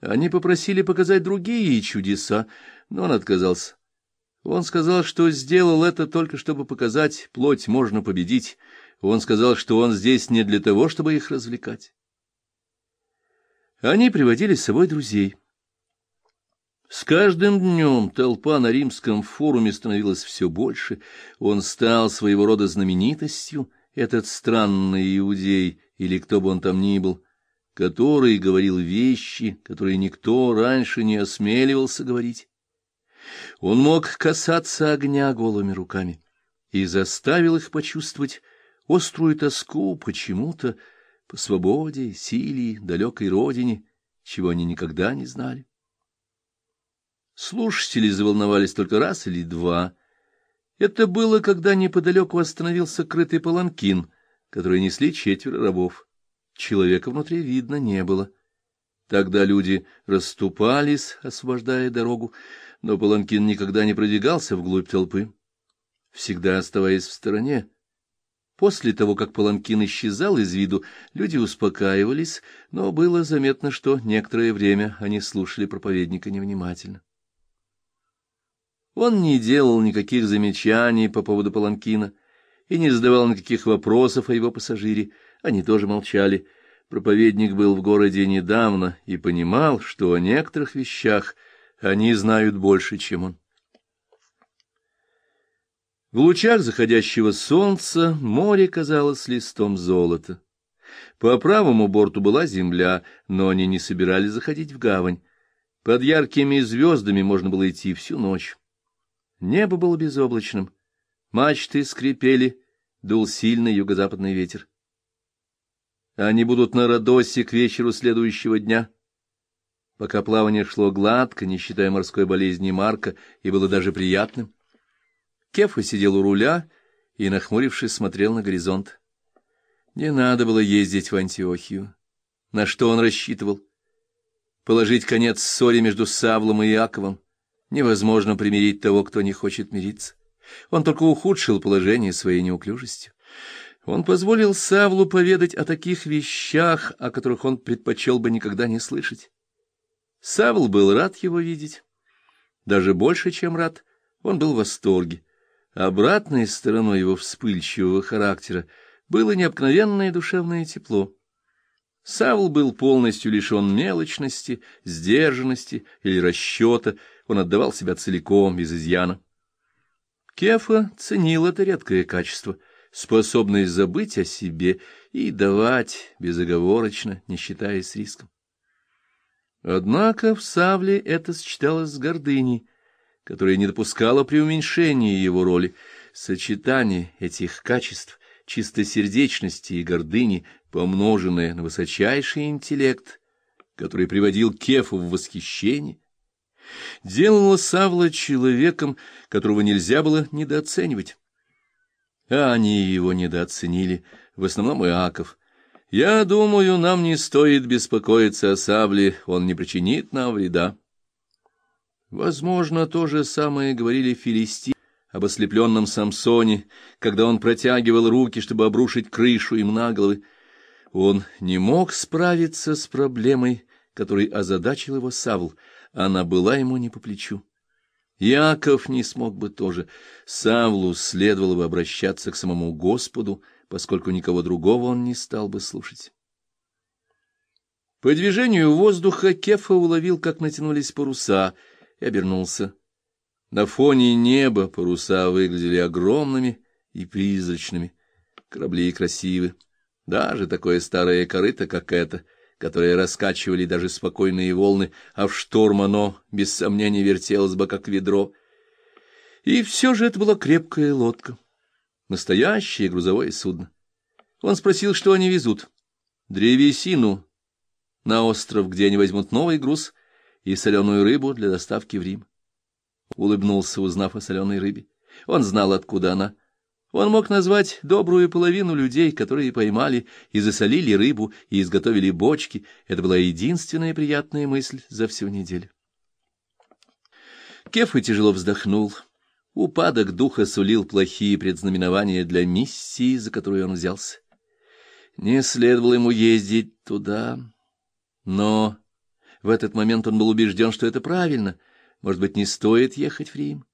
Они попросили показать другие чудеса, но он отказался. Он сказал, что сделал это только чтобы показать, плоть можно победить. Он сказал, что он здесь не для того, чтобы их развлекать. Они приводили с собой друзей. С каждым днем толпа на римском форуме становилась все больше. Он стал своего рода знаменитостью, этот странный иудей, или кто бы он там ни был, который говорил вещи, которые никто раньше не осмеливался говорить. Он мог касаться огня голыми руками и заставил их почувствовать острую тоску почему-то, по свободе, силе, далекой родине, чего они никогда не знали. Слушатели заволновались только раз или два. Это было, когда неподалеку остановился крытый паланкин, который несли четверо рабов. Человека внутри видно не было. Тогда люди расступались, освобождая дорогу, но паланкин никогда не продвигался вглубь толпы, всегда оставаясь в стороне, После того, как паланкин исчезал из виду, люди успокаивались, но было заметно, что некоторое время они слушали проповедника невнимательно. Он не делал никаких замечаний по поводу паланкина и не задавал никаких вопросов о его пассажире, они тоже молчали. Проповедник был в городе недавно и понимал, что о некоторых вещах они знают больше, чем он. В лучах заходящего солнца море казалось листом золота. По правому борту была земля, но они не собирались заходить в гавань. Под яркими звездами можно было идти всю ночь. Небо было безоблачным, мачты скрипели, дул сильный юго-западный ветер. Они будут на Родосе к вечеру следующего дня. Пока плавание шло гладко, не считая морской болезни Марка, и было даже приятным. Кефа сидел у руля и, нахмурившись, смотрел на горизонт. Не надо было ездить в Антиохию. На что он рассчитывал? Положить конец ссоре между Савлом и Иаковом. Невозможно примирить того, кто не хочет мириться. Он только ухудшил положение своей неуклюжестью. Он позволил Савлу поведать о таких вещах, о которых он предпочел бы никогда не слышать. Савл был рад его видеть. Даже больше, чем рад, он был в восторге. Обратной стороной его вспыльчивого характера было необыкновенное душевное тепло. Савл был полностью лишен мелочности, сдержанности или расчета, он отдавал себя целиком, без изъяна. Кефа ценил это редкое качество, способность забыть о себе и давать безоговорочно, не считаясь риском. Однако в Савле это сочеталось с гордыней, которая не допускала преуменьшения его роли. Сочетание этих качеств, чистосердечности и гордыни, помноженное на высочайший интеллект, который приводил Кефу в восхищение, делало Савла человеком, которого нельзя было недооценивать. А они его недооценили, в основном Иаков. Я думаю, нам не стоит беспокоиться о Савле, он не причинит нам вреда. Возможно, то же самое говорили филисти об ослепленном Самсоне, когда он протягивал руки, чтобы обрушить крышу им на головы. Он не мог справиться с проблемой, которой озадачил его Савл, она была ему не по плечу. Яков не смог бы тоже. Савлу следовало бы обращаться к самому Господу, поскольку никого другого он не стал бы слушать. По движению воздуха Кефа уловил, как натянулись паруса — и обернулся. На фоне неба паруса выглядели огромными и призрачными. Корабли красивы. Даже такое старое корыто, как это, которое раскачивали даже спокойные волны, а в шторм оно, без сомнения, вертелось бы, как ведро. И все же это была крепкая лодка. Настоящее грузовое судно. Он спросил, что они везут. Древесину на остров, где они возьмут новый груз, и соленую рыбу для доставки в Рим. Улыбнулся, узнав о соленой рыбе. Он знал, откуда она. Он мог назвать добрую половину людей, которые поймали и засолили рыбу и изготовили бочки. Это была единственная приятная мысль за всю неделю. Кефа тяжело вздохнул. Упадок духа сулил плохие предзнаменования для миссии, за которую он взялся. Не следовало ему ездить туда, но В этот момент он был убежден, что это правильно. Может быть, не стоит ехать в Рим?